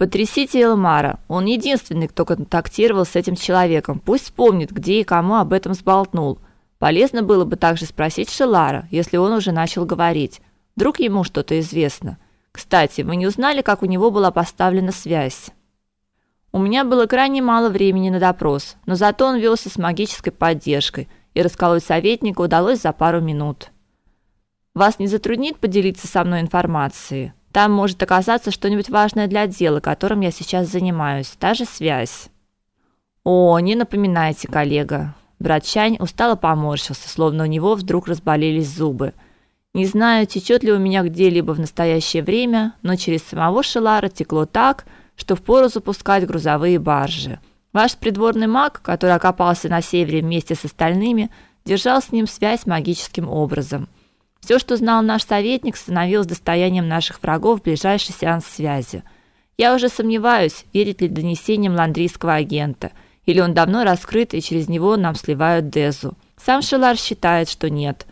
Потрясите Элмара. Он единственный, кто контактировал с этим человеком. Пусть вспомнит, где и кому об этом сболтнул. Полезно было бы также спросить Шелара, если он уже начал говорить. Вдруг ему что-то известно. Кстати, вы не узнали, как у него была поставлена связь? У меня было крайне мало времени на допрос, но зато он велся с магической поддержкой, и расколоть советника удалось за пару минут. Вас не затруднит поделиться со мной информацией? Там может оказаться что-нибудь важное для дела, которым я сейчас занимаюсь, та же связь. О, не напоминайте, коллега. Брат Чань устало поморщился, словно у него вдруг разболелись зубы. Не знаю, течет ли у меня где-либо в настоящее время, но через самого Шелара текло так, что впору запускать грузовые баржи. Ваш придворный маг, который окопался на севере вместе с остальными, держал с ним связь магическим образом – все, что знал наш советник, становилось достоянием наших врагов в ближайший сеанс связи. Я уже сомневаюсь, верить ли донесениям ландрийского агента, или он давно раскрыт и через него нам сливают Дезу. Сам Шелар считает, что нет.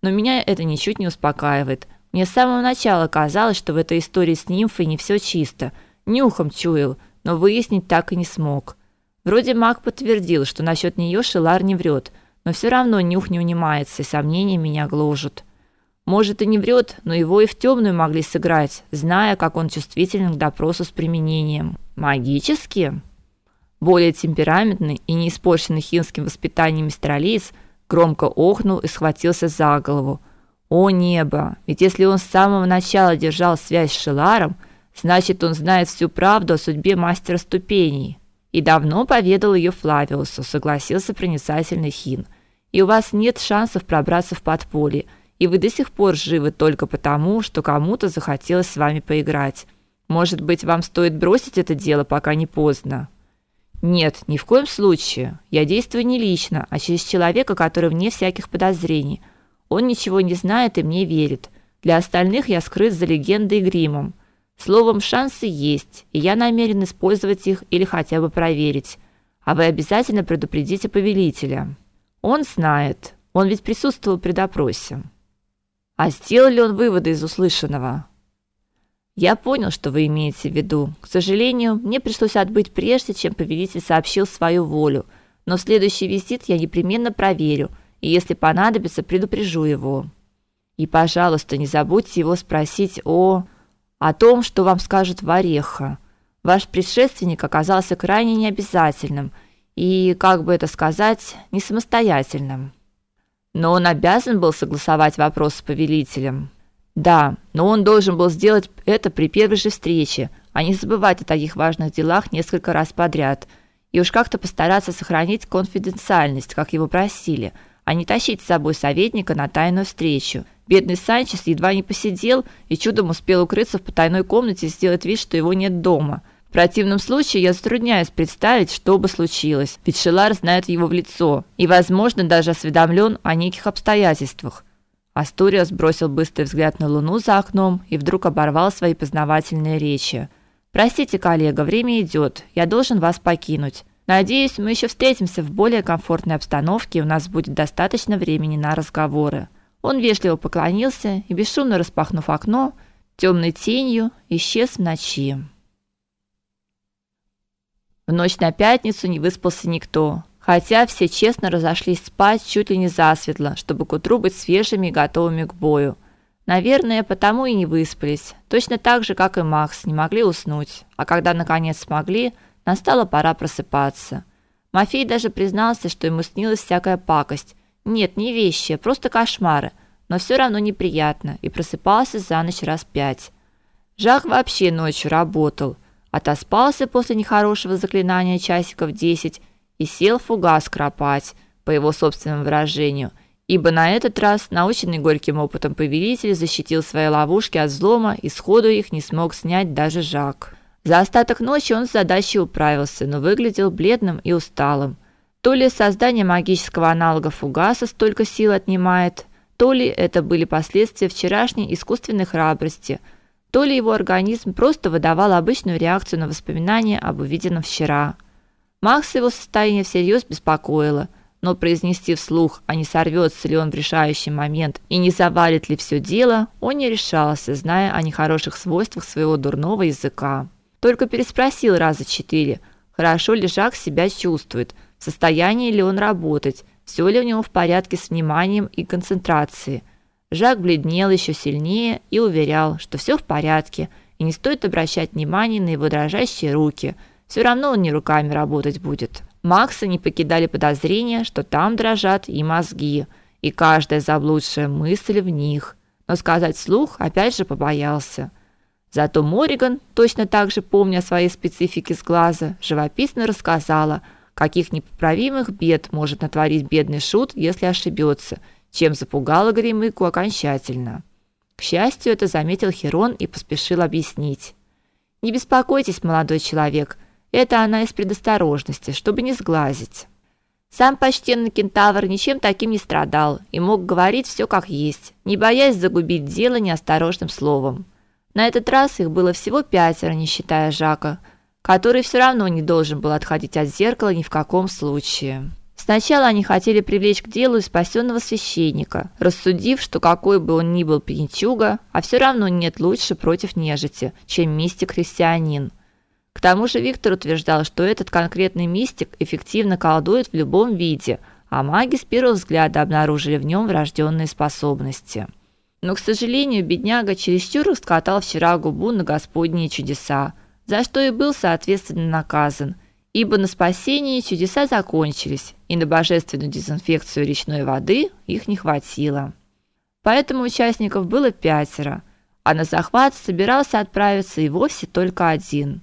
Но меня это ничуть не успокаивает. Мне с самого начала казалось, что в этой истории с нимфой не все чисто. Нюхом чуял, но выяснить так и не смог. Вроде маг подтвердил, что насчет нее Шелар не врет, но все равно нюх не унимается, и сомнения меня гложут. Может и не врет, но его и в темную могли сыграть, зная, как он чувствителен к допросу с применением. Магически? Более темпераментный и не испорченный хинским воспитанием мистер Алис громко охнул и схватился за голову. О небо! Ведь если он с самого начала держал связь с Шеларом, значит, он знает всю правду о судьбе мастера ступеней. И давно поведал ее Флавиусу, согласился проницательный Хин. И у вас нет шансов пробраться в подполье и вы до сих пор живы только потому, что кому-то захотелось с вами поиграть. Может быть, вам стоит бросить это дело, пока не поздно. Нет, ни в коем случае. Я действую не лично, а через человека, который вне всяких подозрений. Он ничего не знает и мне верит. Для остальных я скрыт за легендой и гримом. Словом, шансы есть, и я намерен использовать их или хотя бы проверить. А вы обязательно предупредите повелителя. Он знает. Он ведь присутствовал при допросе. А сделал ли он выводы из услышанного? Я понял, что вы имеете в виду. К сожалению, мне пришлось отбыть прежде, чем повелитель сообщил свою волю, но следующий визит я непременно проверю, и если понадобится, предупрежу его. И, пожалуйста, не забудьте его спросить о о том, что вам скажет Вареха. Ваш предшественник оказался крайне необязательным и, как бы это сказать, не самостоятельным. Но он обязан был согласовать вопрос с повелителем. Да, но он должен был сделать это при первой же встрече, а не забывать о таких важных делах несколько раз подряд. И уж как-то постараться сохранить конфиденциальность, как его просили, а не тащить с собой советника на тайную встречу. Бедный Санчес едва не посидел и чудом успел укрыться в потайной комнате и сделать вид, что его нет дома – в противном случае я затрудняюсь представить, что бы случилось, ведь Шелар знает его в лицо и, возможно, даже осведомлен о неких обстоятельствах. Астуриас бросил быстрый взгляд на луну за окном и вдруг оборвал свои познавательные речи. Простите, коллега, время идет. Я должен вас покинуть. Надеюсь, мы еще встретимся в более комфортной обстановке, и у нас будет достаточно времени на разговоры. Он вежливо поклонился и бесшумно распахнув окно, темной тенью исчез в ночи. В ночь на пятницу не выспался никто, хотя все честно разошлись спать чуть ли не засветло, чтобы к утру быть свежими и готовыми к бою. Наверное, потому и не выспались, точно так же, как и Макс, не могли уснуть. А когда наконец смогли, настала пора просыпаться. Мафей даже признался, что ему снилась всякая пакость. Нет, не вещи, просто кошмары, но все равно неприятно, и просыпался за ночь раз пять. Жак вообще ночью работал – отоспался после нехорошего заклинания часиков десять и сел фугас кропать, по его собственному выражению, ибо на этот раз, наученный горьким опытом повелитель, защитил свои ловушки от взлома и сходу их не смог снять даже Жак. За остаток ночи он с задачей управился, но выглядел бледным и усталым. То ли создание магического аналога фугаса столько сил отнимает, то ли это были последствия вчерашней искусственной храбрости – то ли его организм просто выдавал обычную реакцию на воспоминания об увиденном вчера. Макс его состояние всерьез беспокоило, но произнести вслух, а не сорвется ли он в решающий момент и не завалит ли все дело, он не решался, зная о нехороших свойствах своего дурного языка. только переспросил раза четыре, хорошо ли Жак себя чувствует, в состоянии ли он работать, все ли у него в порядке с вниманием и концентрацией. Жак бледнел еще сильнее и уверял, что все в порядке, и не стоит обращать внимания на его дрожащие руки. Все равно он не руками работать будет. Макса не покидали подозрения, что там дрожат и мозги, и каждая заблудшая мысль в них. Но сказать вслух опять же побоялся. Зато Мориган, точно так же помня о своей специфике с глаза, живописно рассказала, каких непоправимых бед может натворить бедный шут, если ошибется, чем запугала Гремыку окончательно. К счастью, это заметил Херон и поспешил объяснить. Не беспокойтесь, молодой человек, это она из предосторожности, чтобы не сглазить. Сам почтенный кентавр ничем таким не страдал и мог говорить все как есть, не боясь загубить дело неосторожным словом. На этот раз их было всего пятеро, не считая Жака, который все равно не должен был отходить от зеркала ни в каком случае. Сначала они хотели привлечь к делу спасенного священника, рассудив, что какой бы он ни был пьянчуга, а все равно нет лучше против нежити, чем мистик-христианин. К тому же Виктор утверждал, что этот конкретный мистик эффективно колдует в любом виде, а маги с первого взгляда обнаружили в нем врожденные способности. Но, к сожалению, бедняга чересчур раскатал вчера губу на господние чудеса – за что и был соответственно наказан, ибо на спасение чудеса закончились, и на божественную дезинфекцию речной воды их не хватило. Поэтому участников было пятеро, а на захват собирался отправиться и вовсе только один.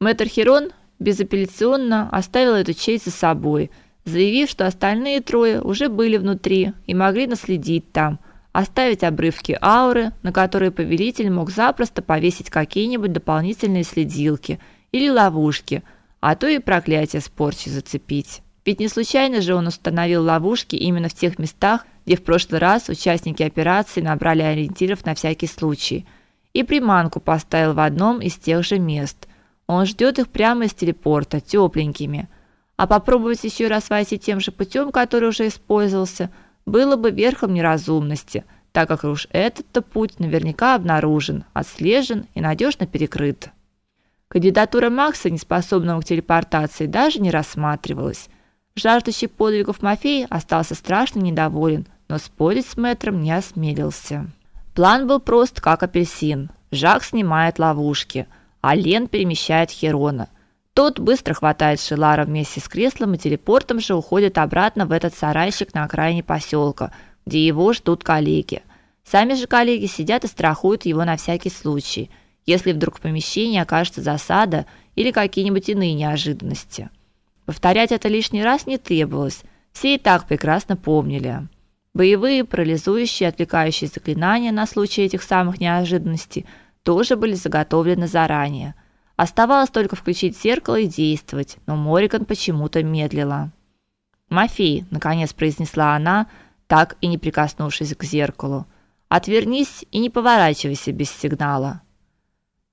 Мэтр Херон безапелляционно оставил эту честь за собой, заявив, что остальные трое уже были внутри и могли наследить там – оставить обрывки ауры, на которые повелитель мог запросто повесить какие-нибудь дополнительные следилки или ловушки, а то и проклятие с порчи зацепить. Ведь не случайно же он установил ловушки именно в тех местах, где в прошлый раз участники операции набрали ориентиров на всякий случай. И приманку поставил в одном из тех же мест. Он ждет их прямо из телепорта, тепленькими. А попробовать еще раз войти тем же путем, который уже использовался – было бы верхом неразумности, так как уж этот-то путь наверняка обнаружен, отслежен и надежно перекрыт. Кандидатура Макса, неспособного к телепортации, даже не рассматривалась. Жаждущий подвигов Мафей остался страшно недоволен, но спорить с мэтром не осмелился. План был прост, как апельсин. Жак снимает ловушки, а Лен перемещает Херона – тот быстро хватает Шилара вместе с креслом и телепортом же уходит обратно в этот сарайчик на окраине поселка, где его ждут коллеги. Сами же коллеги сидят и страхуют его на всякий случай, если вдруг в помещении окажется засада или какие-нибудь иные неожиданности. Повторять это лишний раз не требовалось, все и так прекрасно помнили. Боевые, парализующие, отвлекающие заклинания на случай этих самых неожиданностей тоже были заготовлены заранее – Оставалось только включить зеркало и действовать, но Мориган почему-то медлила. "Мафей", наконец произнесла она, так и не прикоснувшись к зеркалу. "Отвернись и не поворачивайся без сигнала".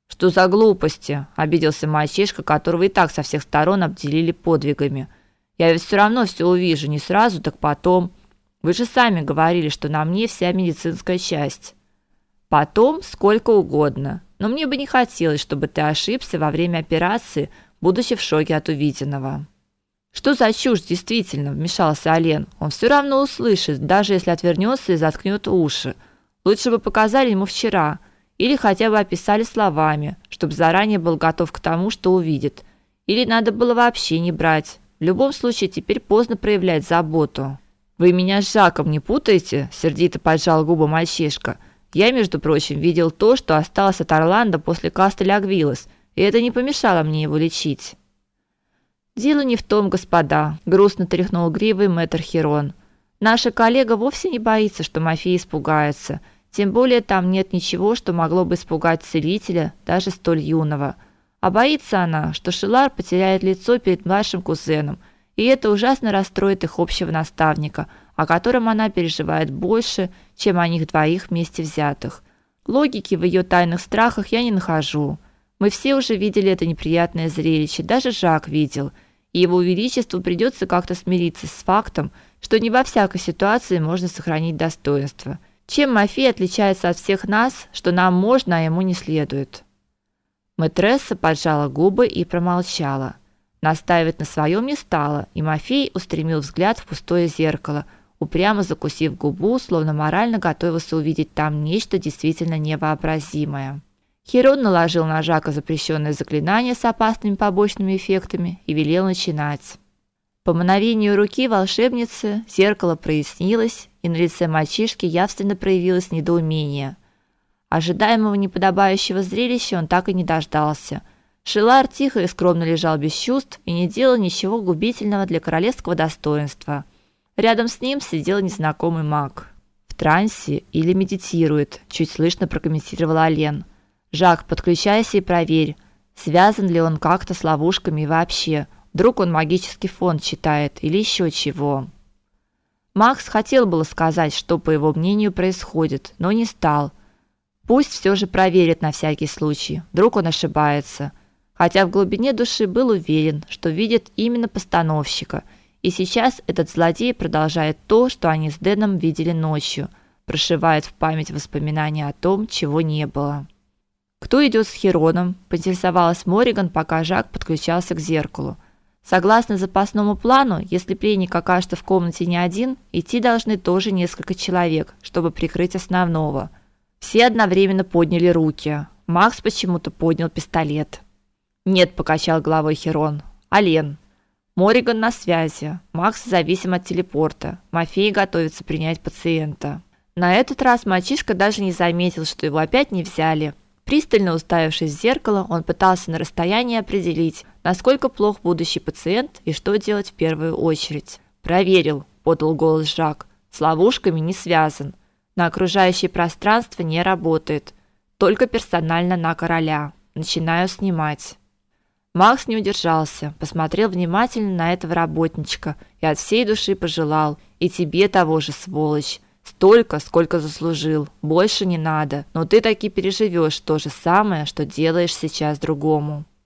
"Что за глупости?" обиделся мальчишка, которого и так со всех сторон обделили подвигами. "Я ведь все равно все увижу, не сразу, так потом. Вы же сами говорили, что на мне вся медицинская часть". "Потом сколько угодно", но мне бы не хотелось, чтобы ты ошибся во время операции, будучи в шоке от увиденного. Что за чушь, действительно, вмешался Ален. Он все равно услышит, даже если отвернется и заткнет уши. Лучше бы показали ему вчера или хотя бы описали словами, чтобы заранее был готов к тому, что увидит. Или надо было вообще не брать. В любом случае теперь поздно проявлять заботу. Вы меня с Жаком не путаете? сердито поджал губы мальчишка. Я, между прочим, видел то, что осталось от Орландо после Кастеля Агвилос, и это не помешало мне его лечить. Дело не в том, господа, грустно тряхнул гривой мэтр Херон. Наша коллега вовсе не боится, что Мафия испугается, тем более там нет ничего, что могло бы испугать целителя, даже столь юного. А боится она, что Шилар потеряет лицо перед младшим кузеном, и это ужасно расстроит их общего наставника – о котором она переживает больше, чем о них двоих вместе взятых. Логики в ее тайных страхах я не нахожу. Мы все уже видели это неприятное зрелище, даже Жак видел. И его величеству придется как-то смириться с фактом, что не во всякой ситуации можно сохранить достоинство. Чем Мафей отличается от всех нас, что нам можно, а ему не следует? Мэтресса поджала губы и промолчала. Настаивать на своем не стала, и Мафей устремил взгляд в пустое зеркало, упрямо закусив губу, словно морально готовился увидеть там нечто действительно невообразимое. Херон наложил на Жака запрещенное заклинание с опасными побочными эффектами и велел начинать. По мановению руки волшебницы зеркало прояснилось, и на лице мальчишки явственно проявилось недоумение – Ожидаемого неподобающего зрелища он так и не дождался. Шилар тихо и скромно лежал без чувств и не делал ничего губительного для королевского достоинства. Рядом с ним сидел незнакомый маг. В трансе или медитирует, чуть слышно прокомментировала Ален. Жак, подключайся и проверь, связан ли он как-то с ловушками и вообще. Вдруг он магический фон читает или еще чего. Макс хотел было сказать, что по его мнению происходит, но не стал. Пусть все же проверит на всякий случай. Вдруг он ошибается. Хотя в глубине души был уверен, что видит именно постановщика. И сейчас этот злодей продолжает то, что они с Дэном видели ночью, прошивает в память воспоминания о том, чего не было. Кто идет с Хероном? поинтересовалась Мориган, пока Жак подключался к зеркалу. Согласно запасному плану, если пленник окажется в комнате не один, идти должны тоже несколько человек, чтобы прикрыть основного. Все одновременно подняли руки. Макс почему-то поднял пистолет. "Нет", покачал головой Херон. "Ален. Мориган на связи. Макс зависим от телепорта. Мафей готовится принять пациента". На этот раз мальчишка даже не заметил, что его опять не взяли. Пристально уставившись в зеркало, он пытался на расстоянии определить, насколько плох будущий пациент и что делать в первую очередь. "Проверил", подал голос Жак. "С ловушками не связан на окружающее пространство не работает, только персонально на короля. Начинаю снимать. Макс не удержался, посмотрел внимательно на этого работничка и от всей души пожелал: "И тебе того же, сволочь, столько, сколько заслужил. Больше не надо, но ты таки переживешь то же самое, что делаешь сейчас другому".